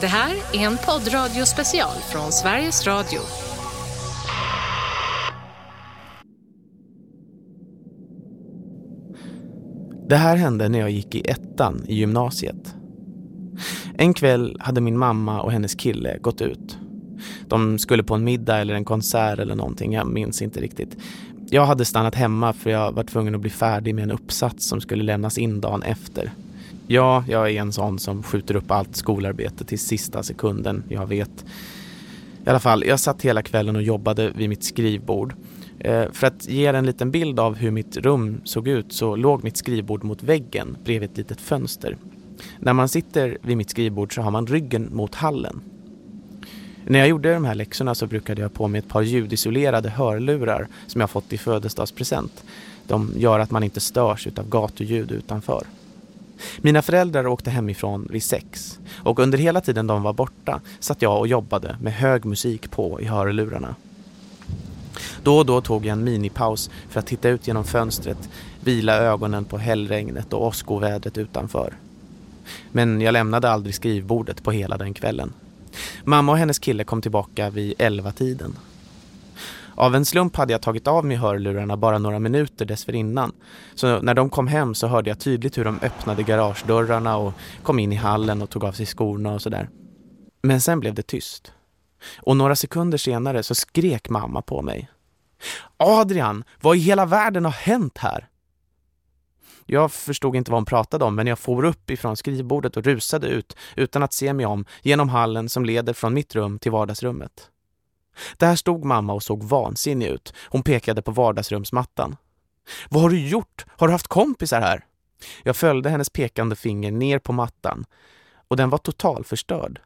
Det här är en poddradiospecial från Sveriges Radio. Det här hände när jag gick i ettan i gymnasiet. En kväll hade min mamma och hennes kille gått ut. De skulle på en middag eller en konsert eller någonting, jag minns inte riktigt. Jag hade stannat hemma för jag var tvungen att bli färdig med en uppsats som skulle lämnas in dagen efter. Ja, jag är en sån som skjuter upp allt skolarbete till sista sekunden, jag vet. I alla fall, jag satt hela kvällen och jobbade vid mitt skrivbord. Eh, för att ge er en liten bild av hur mitt rum såg ut så låg mitt skrivbord mot väggen bredvid ett litet fönster. När man sitter vid mitt skrivbord så har man ryggen mot hallen. När jag gjorde de här läxorna så brukade jag på mig ett par ljudisolerade hörlurar som jag fått i födelsedagspresent. De gör att man inte störs av gatuljud utanför. Mina föräldrar åkte hemifrån vid sex och under hela tiden de var borta satt jag och jobbade med hög musik på i hörlurarna. Då och då tog jag en minipaus för att titta ut genom fönstret, vila ögonen på hällregnet och åskovädret utanför. Men jag lämnade aldrig skrivbordet på hela den kvällen. Mamma och hennes kille kom tillbaka vid elva tiden. Av en slump hade jag tagit av mig hörlurarna bara några minuter dessförinnan. Så när de kom hem så hörde jag tydligt hur de öppnade garagedörrarna och kom in i hallen och tog av sig skorna och sådär. Men sen blev det tyst. Och några sekunder senare så skrek mamma på mig. Adrian, vad i hela världen har hänt här? Jag förstod inte vad hon pratade om men jag for upp ifrån skrivbordet och rusade ut utan att se mig om genom hallen som leder från mitt rum till vardagsrummet. Där stod mamma och såg vansinnig ut. Hon pekade på vardagsrumsmattan. Vad har du gjort? Har du haft kompisar här? Jag följde hennes pekande finger ner på mattan och den var total förstörd.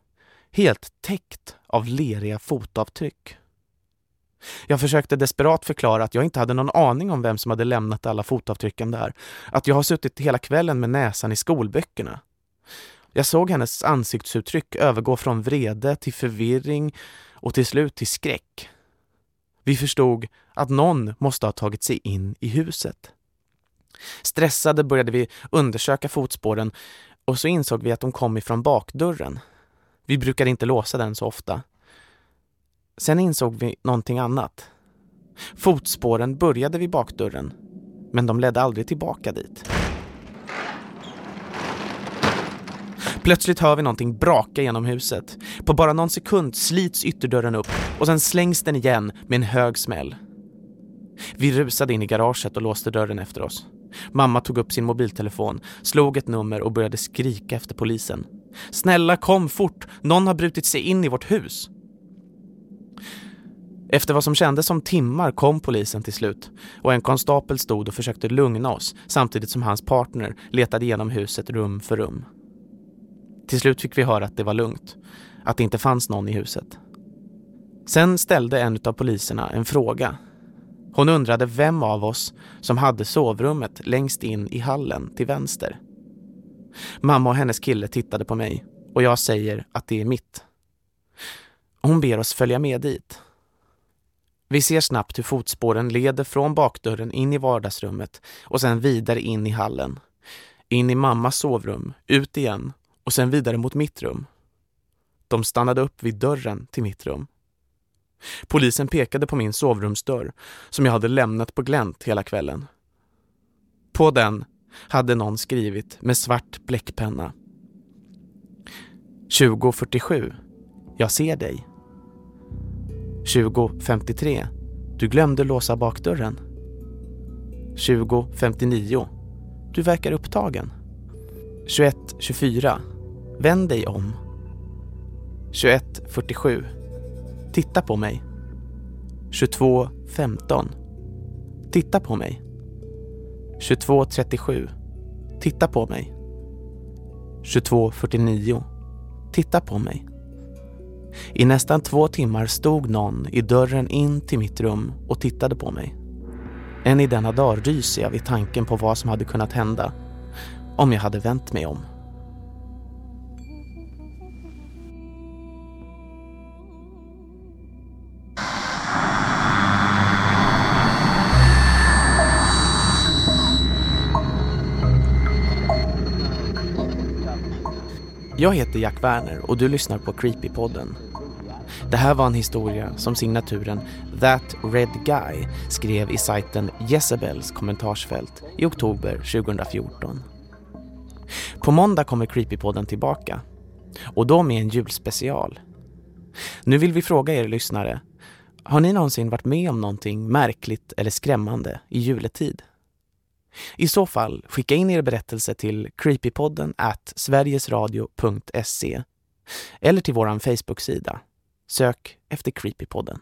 Helt täckt av leriga fotavtryck. Jag försökte desperat förklara att jag inte hade någon aning om vem som hade lämnat alla fotavtrycken där. Att jag har suttit hela kvällen med näsan i skolböckerna. Jag såg hennes ansiktsuttryck övergå från vrede till förvirring och till slut till skräck. Vi förstod att någon måste ha tagit sig in i huset. Stressade började vi undersöka fotspåren och så insåg vi att de kom ifrån bakdörren. Vi brukade inte låsa den så ofta. Sen insåg vi någonting annat. Fotspåren började vid bakdörren, men de ledde aldrig tillbaka dit. Plötsligt hör vi någonting braka genom huset. På bara någon sekund slits ytterdörren upp och sen slängs den igen med en hög smäll. Vi rusade in i garaget och låste dörren efter oss. Mamma tog upp sin mobiltelefon, slog ett nummer och började skrika efter polisen. Snälla kom fort, någon har brutit sig in i vårt hus. Efter vad som kändes som timmar kom polisen till slut och en konstapel stod och försökte lugna oss samtidigt som hans partner letade igenom huset rum för rum. Till slut fick vi höra att det var lugnt, att det inte fanns någon i huset. Sen ställde en av poliserna en fråga. Hon undrade vem av oss som hade sovrummet längst in i hallen till vänster. Mamma och hennes kille tittade på mig och jag säger att det är mitt. Hon ber oss följa med dit. Vi ser snabbt hur fotspåren leder från bakdörren in i vardagsrummet och sen vidare in i hallen. In i mammas sovrum, ut igen och sen vidare mot mitt rum. De stannade upp vid dörren till mitt rum. Polisen pekade på min sovrumsdörr som jag hade lämnat på glänt hela kvällen. På den hade någon skrivit med svart bläckpenna. 2047. Jag ser dig. 2053. Du glömde låsa bakdörren. 2059. Du verkar upptagen. 2124. Vänd dig om. 2147. Titta på mig. 2215. Titta på mig. 2237. Titta på mig. 2249. Titta på mig. I nästan två timmar stod någon i dörren in till mitt rum och tittade på mig. Än i denna dag ryser jag vid tanken på vad som hade kunnat hända om jag hade vänt mig om. Jag heter Jack Werner och du lyssnar på Creepypodden. Det här var en historia som signaturen That Red Guy skrev i sajten Jezebels kommentarsfält i oktober 2014. På måndag kommer Creepypodden tillbaka och då med en julspecial. Nu vill vi fråga er lyssnare, har ni någonsin varit med om någonting märkligt eller skrämmande i juletid? I så fall, skicka in er berättelse till creepypodden at sverigesradio.se eller till vår Facebook-sida. Sök efter Creepypodden.